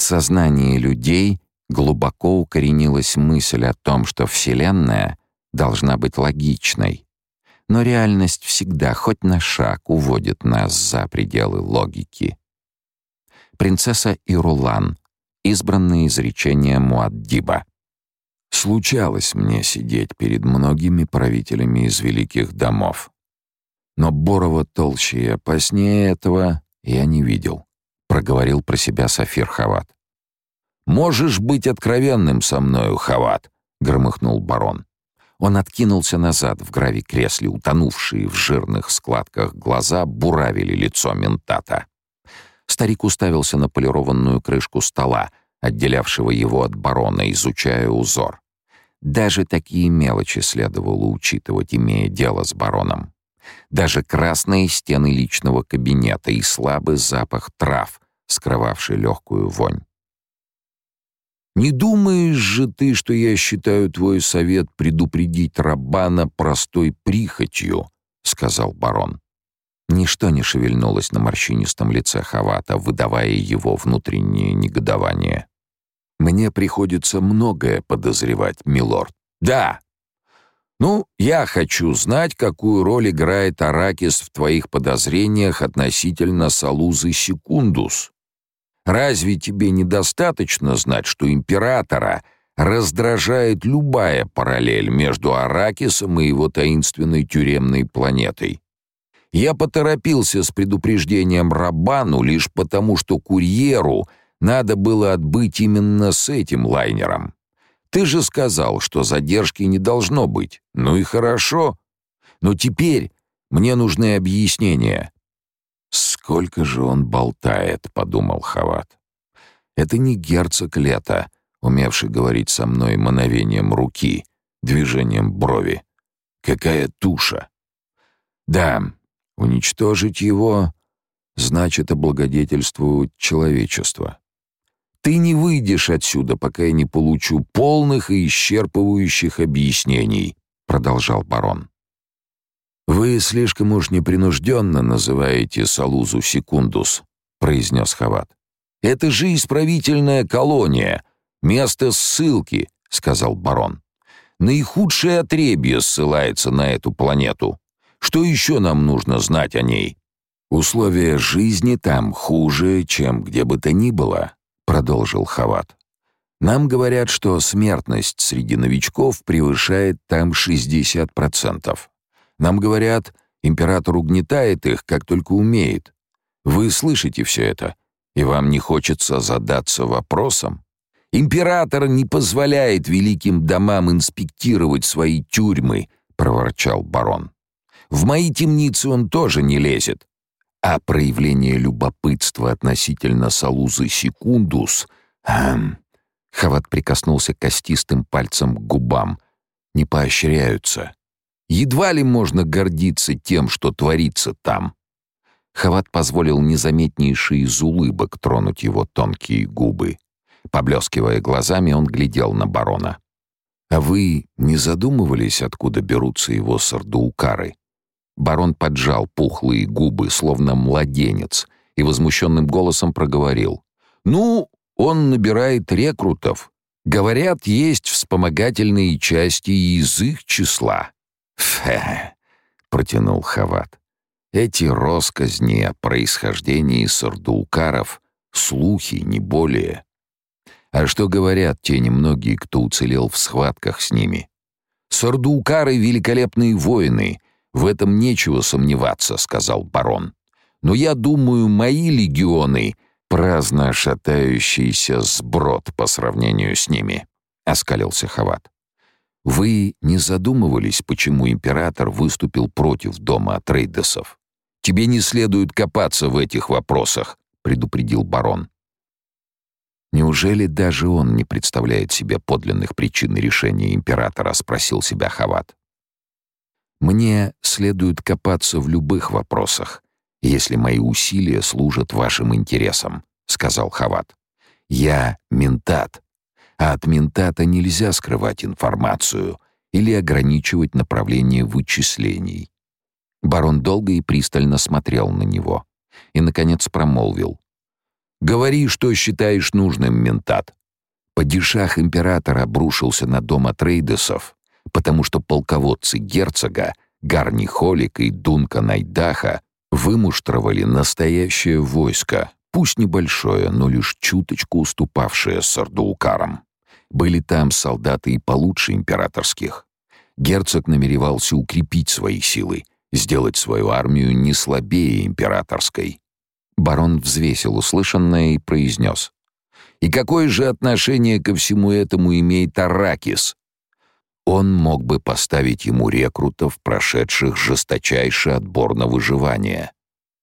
подсознании людей глубоко укоренилась мысль о том, что Вселенная должна быть логичной. Но реальность всегда хоть на шаг уводит нас за пределы логики. Принцесса Ирулан. Избранные изречения Муаддиба. Случалось мне сидеть перед многими правителями из великих домов. Но Борова толще и опаснее этого я не видел, проговорил про себя Сафир Хават. Можешь быть откровенным со мною, Хават, громыхнул барон. Он откинулся назад в грави-кресле, утонувшие в жирных складках глаза буравили лицо ментата. Старик уставился на полированную крышку стола, отделявшего его от барона, изучая узор. Даже такие мелочи следовало учитывать, имея дело с бароном. Даже красные стены личного кабинета и слабый запах трав, скрывавший легкую вонь. «Не думаешь же ты, что я считаю твой совет предупредить Рабана простой прихотью?» — сказал барон. Ничто не шевельнулось на морщинистом лице Хавата, выдавая его внутреннее негодование. «Мне приходится многое подозревать, милорд». «Да, ну, я хочу знать, какую роль играет Аракис в твоих подозрениях относительно Салузы Секундус. Разве тебе недостаточно знать, что императора раздражает любая параллель между Аракисом и его таинственной тюремной планетой? Я поторопился с предупреждением Рабану лишь потому, что курьеру надо было отбыть именно с этим лайнером. Ты же сказал, что задержки не должно быть. Ну и хорошо. Но теперь мне нужны объяснения. Сколько же он болтает, подумал Хават. Это не герцог Лето, умевший говорить со мной мановением руки, движением брови. Какая туша. Да, уничтожить его значит облагодетельствовать человечество. Ты не выйдешь отсюда, пока я не получу полных и исчерпывающих объяснений, продолжал барон. Вы слишком уж непринужденно называете Салузу Секундус, произнес Хават. Это же исправительная колония, место ссылки, сказал барон. Наихудшее отребье ссылается на эту планету. Что еще нам нужно знать о ней? Условия жизни там хуже, чем где бы то ни было, продолжил Хават. Нам говорят, что смертность среди новичков превышает там 60%. Нам говорят, император угнетает их, как только умеет. Вы слышите все это, и вам не хочется задаться вопросом? Император не позволяет великим домам инспектировать свои тюрьмы, проворчал барон. В мои темницы он тоже не лезет. А проявление любопытства относительно Салузы Секундус... Эм, Хават прикоснулся костистым пальцем к губам. Не поощряются. Едва ли можно гордиться тем, что творится там. Хават позволил незаметнейший из улыбок тронуть его тонкие губы. Поблескивая глазами, он глядел на барона. «А вы не задумывались, откуда берутся его сардуукары?» Барон поджал пухлые губы, словно младенец, и возмущенным голосом проговорил. «Ну, он набирает рекрутов. Говорят, есть вспомогательные части из их числа». «Фе!» — протянул Хават. «Эти росказни о происхождении сардулкаров — слухи, не более. А что говорят те немногие, кто уцелел в схватках с ними? Сардулкары — великолепные воины — в этом нечего сомневаться, сказал барон. Но я думаю, мои легионы праздно шатающийся сброд по сравнению с ними, оскалился Хават. Вы не задумывались, почему император выступил против дома Атрейдесов? Тебе не следует копаться в этих вопросах, предупредил барон. Неужели даже он не представляет себе подлинных причин решения императора, спросил себя Хават. Мне следует копаться в любых вопросах, если мои усилия служат вашим интересам, сказал Хават. Я ментат, а от ментата нельзя скрывать информацию или ограничивать направление вычислений. Барон долго и пристально смотрел на него и наконец промолвил: Говори, что считаешь нужным, ментат. Падишах императора обрушился на дом Атрейдесов, потому что полководцы герцога, Гарни Холик и Дунка Найдаха вымуштровали настоящее войско, пусть небольшое, но лишь чуточку уступавшее Сардуукарам. Были там солдаты и получше императорских. Герцог намеревался укрепить свои силы, сделать свою армию не слабее императорской. Барон взвесил услышанное и произнес. «И какое же отношение ко всему этому имеет Аракис?» Он мог бы поставить ему рекрутов, прошедших жесточайший отбор на выживание.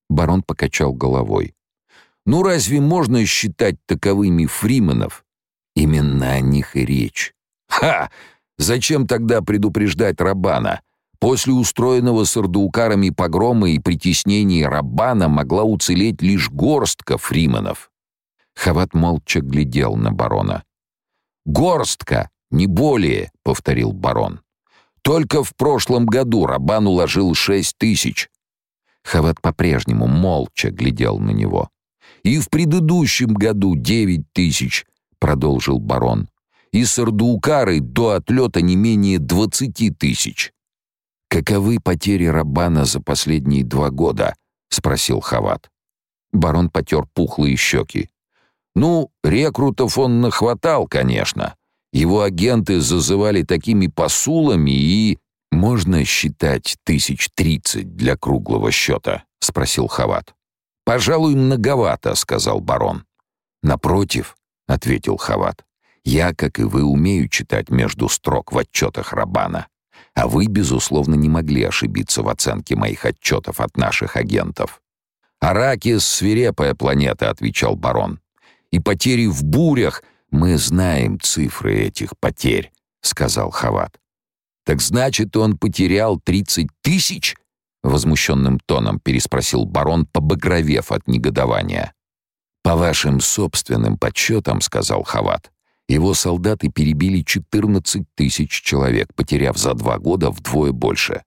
Барон покачал головой. «Ну разве можно считать таковыми фрименов?» «Именно о них и речь». «Ха! Зачем тогда предупреждать Рабана? После устроенного сардуукарами погрома и притеснений Рабана могла уцелеть лишь горстка фриманов. Хават молча глядел на барона. «Горстка, не более», — повторил барон. «Только в прошлом году Рабан уложил шесть тысяч». Хават по-прежнему молча глядел на него. «И в предыдущем году девять тысяч», — продолжил барон. «И сардуукары до отлета не менее двадцати тысяч». «Каковы потери Рабана за последние два года?» — спросил Хават. Барон потер пухлые щеки. «Ну, рекрутов он нахватал, конечно. Его агенты зазывали такими посулами и...» «Можно считать тысяч тридцать для круглого счета?» — спросил Хават. «Пожалуй, многовато», — сказал барон. «Напротив», — ответил Хават, — «я, как и вы, умею читать между строк в отчетах Рабана. А вы, безусловно, не могли ошибиться в оценке моих отчетов от наших агентов. «Аракис — свирепая планета», — отвечал барон. «И потери в бурях мы знаем цифры этих потерь», — сказал Хават. «Так значит, он потерял тридцать тысяч?» — возмущенным тоном переспросил барон, побагровев от негодования. «По вашим собственным подсчетам», — сказал Хават, его солдаты перебили 14 тысяч человек, потеряв за два года вдвое больше.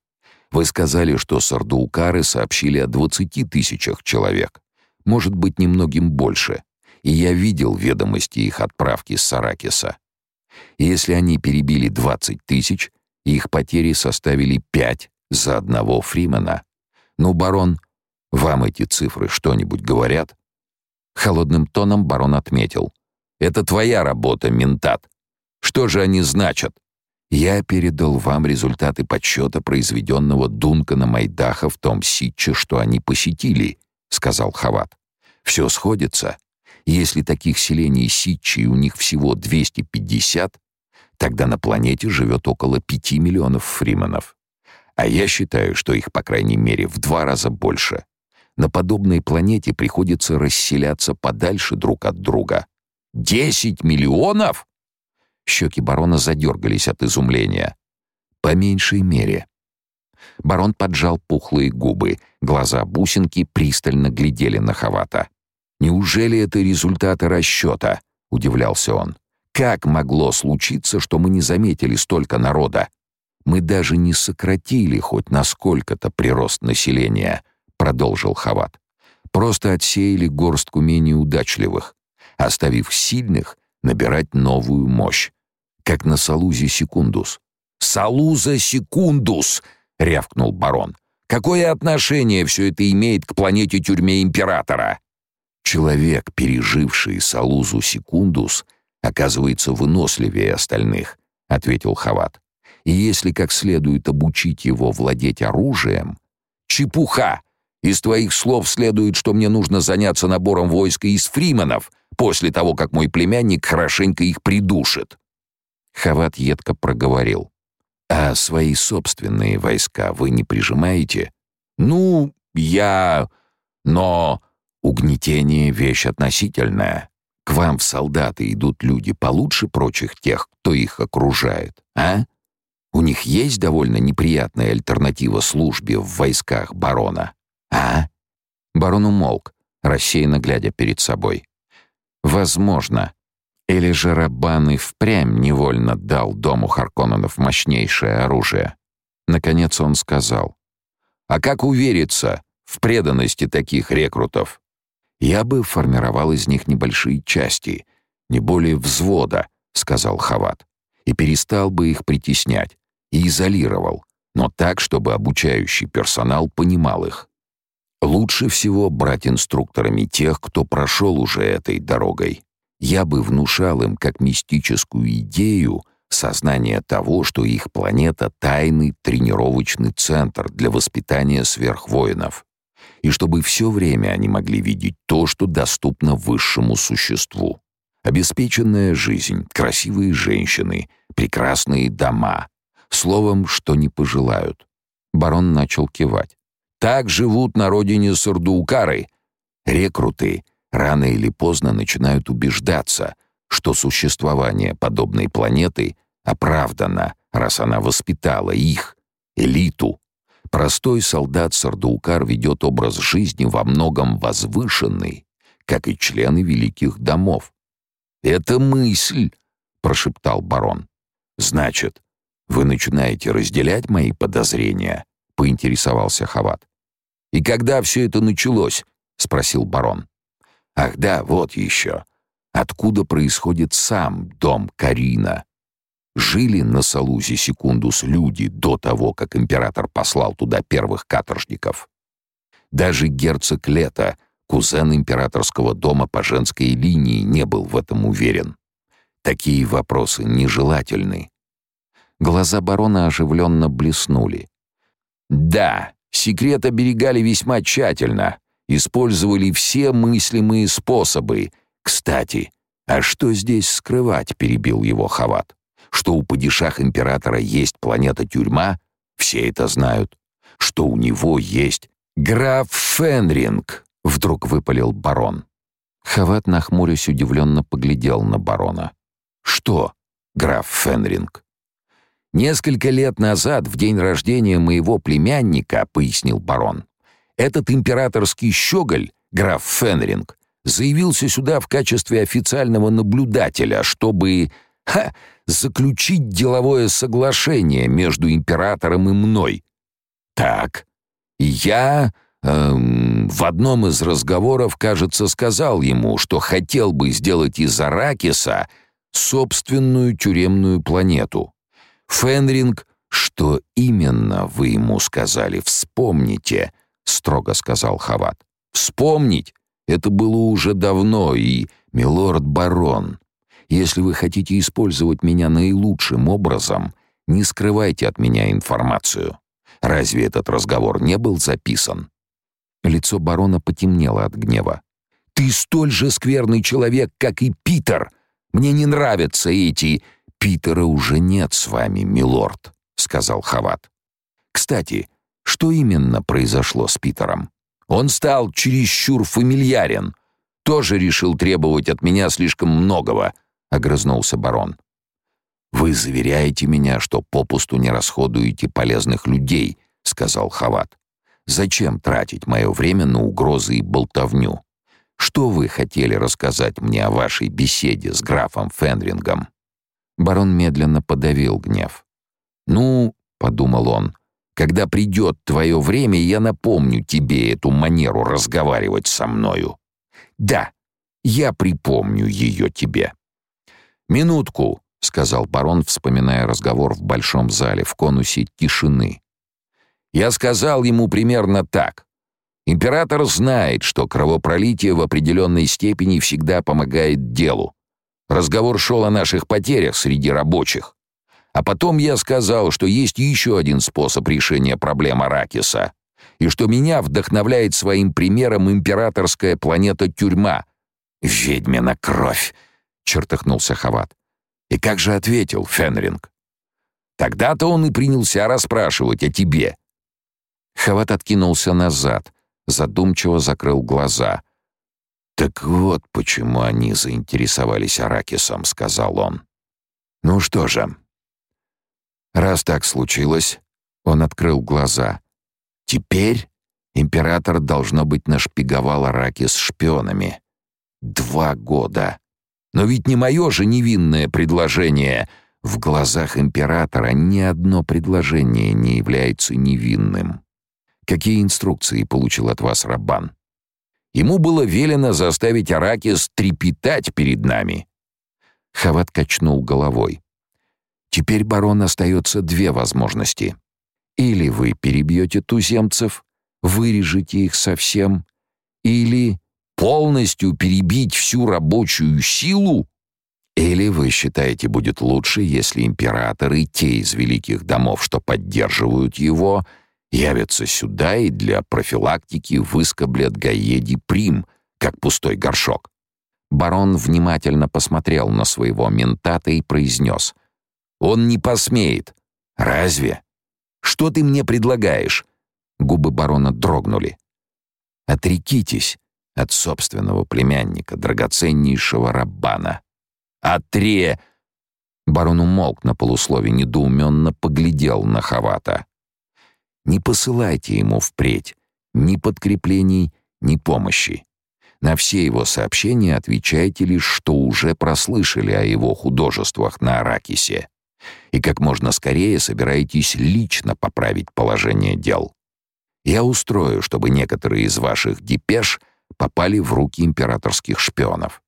Вы сказали, что сардуукары сообщили о 20 тысячах человек. Может быть, немногим больше. И я видел ведомости их отправки с Саракиса. Если они перебили 20 тысяч, их потери составили 5 за одного Фримена. Ну, барон, вам эти цифры что-нибудь говорят? Холодным тоном барон отметил. Это твоя работа, ментат. Что же они значат? Я передал вам результаты подсчета произведенного Дункана Майдаха в том ситче, что они посетили, сказал Хават. Все сходится. Если таких селений ситчи у них всего 250, тогда на планете живет около 5 миллионов фриманов. А я считаю, что их, по крайней мере, в два раза больше. На подобной планете приходится расселяться подальше друг от друга. Десять миллионов? Щеки барона задергались от изумления. По меньшей мере. Барон поджал пухлые губы, глаза бусинки пристально глядели на Хавата. «Неужели это результаты расчета?» — удивлялся он. «Как могло случиться, что мы не заметили столько народа? Мы даже не сократили хоть насколько-то прирост населения», — продолжил Хават. «Просто отсеяли горстку менее удачливых оставив сильных набирать новую мощь, как на Салузе Секундус. «Салуза Секундус!» — рявкнул барон. «Какое отношение все это имеет к планете-тюрьме Императора?» Человек, переживший Салузу Секундус, оказывается выносливее остальных, — ответил Хават. И если как следует обучить его владеть оружием... Чепуха! Из твоих слов следует, что мне нужно заняться набором войска из фриманов, после того, как мой племянник хорошенько их придушит. Хават едко проговорил. «А свои собственные войска вы не прижимаете?» «Ну, я... Но угнетение — вещь относительная. К вам в солдаты идут люди получше прочих тех, кто их окружает, а? У них есть довольно неприятная альтернатива службе в войсках барона, а?» Барон умолк, рассеянно глядя перед собой. Возможно. Или же Рабан и впрямь невольно дал дому Харконненов мощнейшее оружие. Наконец он сказал. «А как увериться в преданности таких рекрутов? Я бы формировал из них небольшие части, не более взвода, сказал Хават, и перестал бы их притеснять, и изолировал, но так, чтобы обучающий персонал понимал их. Лучше всего брать инструкторами тех, кто прошел уже этой дорогой. Я бы внушал им как мистическую идею сознание того, что их планета — тайный тренировочный центр для воспитания сверхвоинов, и чтобы все время они могли видеть то, что доступно высшему существу. Обеспеченная жизнь, красивые женщины, прекрасные дома. Словом, что не пожелают. Барон начал кивать. Так живут на родине Сардуукары. Рекруты рано или поздно начинают убеждаться, что существование подобной планеты оправдано, раз она воспитала их, элиту. Простой солдат Сардуукар ведет образ жизни во многом возвышенный, как и члены великих домов. «Это мысль», — прошептал барон. «Значит, вы начинаете разделять мои подозрения?» — поинтересовался Хават. «И когда все это началось?» — спросил барон. «Ах да, вот еще. Откуда происходит сам дом Карина?» Жили на Салузе Секундус люди до того, как император послал туда первых каторжников. Даже герцог Лето, кузен императорского дома по женской линии, не был в этом уверен. Такие вопросы нежелательны. Глаза барона оживленно блеснули. «Да, Секрет оберегали весьма тщательно, использовали все мыслимые способы. Кстати, а что здесь скрывать, перебил его Хават. Что у падишах императора есть планета-тюрьма, все это знают. Что у него есть граф Фенринг, вдруг выпалил барон. Хават, нахмурясь, удивленно поглядел на барона. «Что, граф Фенринг?» Несколько лет назад, в день рождения моего племянника, пояснил барон, этот императорский щеголь, граф Фенринг, заявился сюда в качестве официального наблюдателя, чтобы ха, заключить деловое соглашение между императором и мной. Так, я эм, в одном из разговоров, кажется, сказал ему, что хотел бы сделать из Аракиса собственную тюремную планету. Фенринг, что именно вы ему сказали, вспомните, строго сказал Хават. Вспомнить это было уже давно, и милорд барон, если вы хотите использовать меня наилучшим образом, не скрывайте от меня информацию. Разве этот разговор не был записан? Лицо барона потемнело от гнева. Ты столь же скверный человек, как и Питер. Мне не нравятся эти «Питера уже нет с вами, милорд», — сказал Хават. «Кстати, что именно произошло с Питером? Он стал чересчур фамильярен. Тоже решил требовать от меня слишком многого», — огрызнулся барон. «Вы заверяете меня, что попусту не расходуете полезных людей», — сказал Хават. «Зачем тратить мое время на угрозы и болтовню? Что вы хотели рассказать мне о вашей беседе с графом Фенрингом?» Барон медленно подавил гнев. «Ну, — подумал он, — когда придет твое время, я напомню тебе эту манеру разговаривать со мною. Да, я припомню ее тебе». «Минутку», — сказал барон, вспоминая разговор в большом зале в конусе тишины. «Я сказал ему примерно так. Император знает, что кровопролитие в определенной степени всегда помогает делу. Разговор шел о наших потерях среди рабочих. А потом я сказал, что есть еще один способ решения проблемы Аракиса, и что меня вдохновляет своим примером императорская планета-тюрьма. «Ведьмина кровь!» — чертыхнулся Хават. «И как же ответил Фенринг?» «Тогда-то он и принялся расспрашивать о тебе». Хават откинулся назад, задумчиво закрыл глаза — «Так вот почему они заинтересовались Аракисом», — сказал он. «Ну что же, раз так случилось...» — он открыл глаза. «Теперь император, должно быть, нашпиговал Аракис шпионами. Два года. Но ведь не мое же невинное предложение...» В глазах императора ни одно предложение не является невинным. Какие инструкции получил от вас Рабан? Ему было велено заставить Аракис трепетать перед нами. Хават качнул головой. Теперь, барон, остается две возможности. Или вы перебьете туземцев, вырежете их совсем, или полностью перебить всю рабочую силу? Или вы считаете, будет лучше, если император и те из великих домов, что поддерживают его, явятся сюда и для профилактики выскоблят Гаеди Прим, как пустой горшок? Барон внимательно посмотрел на своего ментата и произнес. «Он не посмеет». «Разве? Что ты мне предлагаешь?» Губы барона дрогнули. «Отрекитесь от собственного племянника, драгоценнейшего Раббана». «Отре...» Барон умолк на полуслове, недоуменно поглядел на Хавата. «Не посылайте ему впредь ни подкреплений, ни помощи. На все его сообщения отвечайте лишь, что уже прослышали о его художествах на Аракисе. И как можно скорее собираетесь лично поправить положение дел. Я устрою, чтобы некоторые из ваших депеш попали в руки императорских шпионов.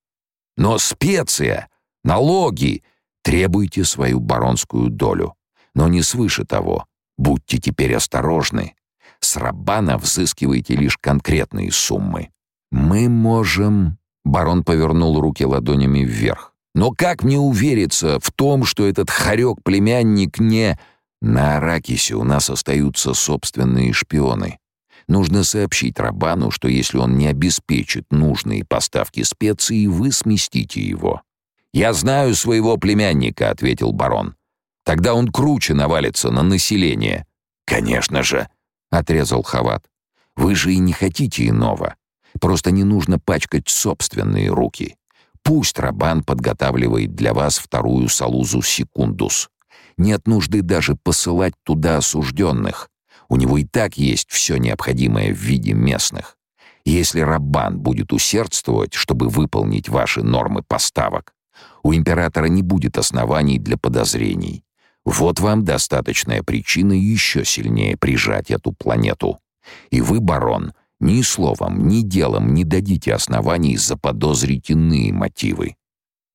Но специя, налоги, требуйте свою баронскую долю, но не свыше того. Будьте теперь осторожны. С Раббана взыскивайте лишь конкретные суммы. Мы можем... Барон повернул руки ладонями вверх. Но как мне увериться в том, что этот хорек-племянник не... На Аракисе у нас остаются собственные шпионы. Нужно сообщить Рабану, что если он не обеспечит нужные поставки специй, вы сместите его. «Я знаю своего племянника», — ответил барон. «Тогда он круче навалится на население». «Конечно же», — отрезал Хават. «Вы же и не хотите иного. Просто не нужно пачкать собственные руки. Пусть Рабан подготавливает для вас вторую Салузу Секундус. Нет нужды даже посылать туда осужденных. У него и так есть все необходимое в виде местных. Если Раббан будет усердствовать, чтобы выполнить ваши нормы поставок, у императора не будет оснований для подозрений. Вот вам достаточная причина еще сильнее прижать эту планету. И вы, барон, ни словом, ни делом не дадите оснований заподозрить иные мотивы.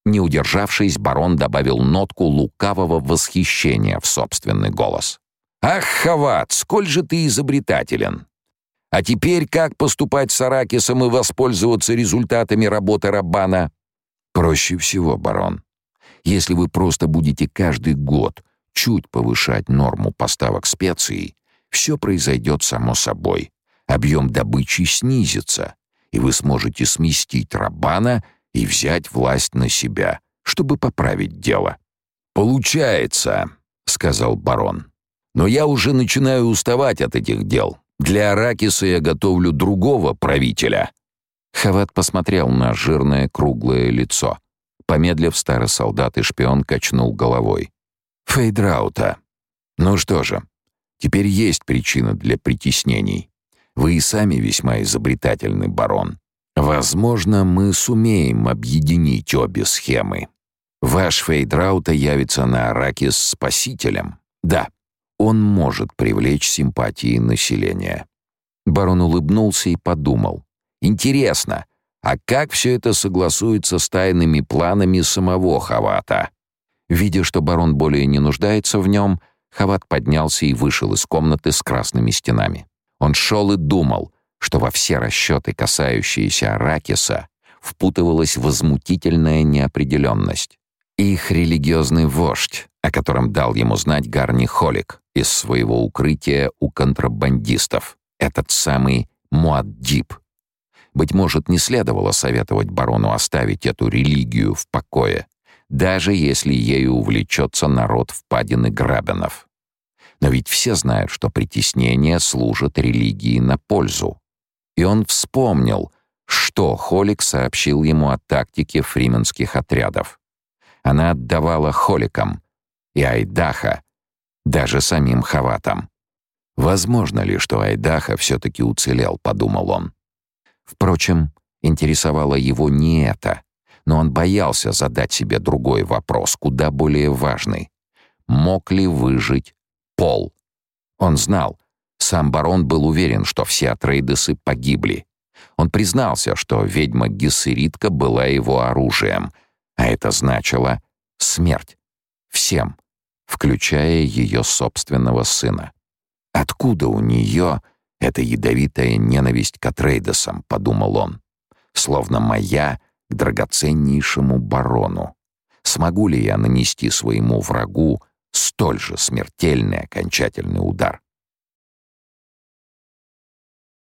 Не удержавшись, барон добавил нотку лукавого восхищения в собственный голос. «Ах, Хават, сколь же ты изобретателен! А теперь как поступать с Аракисом и воспользоваться результатами работы Раббана?» «Проще всего, барон. Если вы просто будете каждый год чуть повышать норму поставок специй, все произойдет само собой. Объем добычи снизится, и вы сможете сместить Раббана — и взять власть на себя, чтобы поправить дело. «Получается», — сказал барон. «Но я уже начинаю уставать от этих дел. Для Аракиса я готовлю другого правителя». Хават посмотрел на жирное круглое лицо. Помедлив, старый солдат и шпион качнул головой. «Фейдраута. Ну что же, теперь есть причина для притеснений. Вы и сами весьма изобретательный барон. Возможно, мы сумеем объединить обе схемы. Ваш Фейдраута явится на Аракис спасителем. Да, он может привлечь симпатии населения. Барон улыбнулся и подумал. Интересно, а как все это согласуется с тайными планами самого Хавата? Видя, что барон более не нуждается в нем, Хават поднялся и вышел из комнаты с красными стенами. Он шел и думал — что во все расчеты, касающиеся Аракиса, впутывалась возмутительная неопределенность. Их религиозный вождь, о котором дал ему знать Гарни Холик из своего укрытия у контрабандистов, этот самый Муаддиб. Быть может, не следовало советовать барону оставить эту религию в покое, даже если ею увлечется народ впадины Грабенов. Но ведь все знают, что притеснение служит религии на пользу и он вспомнил, что Холик сообщил ему о тактике фрименских отрядов. Она отдавала Холикам и Айдаха, даже самим Хаватам. Возможно ли, что Айдаха все-таки уцелел, подумал он. Впрочем, интересовало его не это, но он боялся задать себе другой вопрос, куда более важный. Мог ли выжить Пол? Он знал, сам барон был уверен, что все Атрейдесы погибли. Он признался, что ведьма Гессеритка была его оружием, а это значило смерть. Всем, включая ее собственного сына. Откуда у нее эта ядовитая ненависть к Атрейдесам, подумал он. Словно моя к драгоценнейшему барону. Смогу ли я нанести своему врагу столь же смертельный окончательный удар?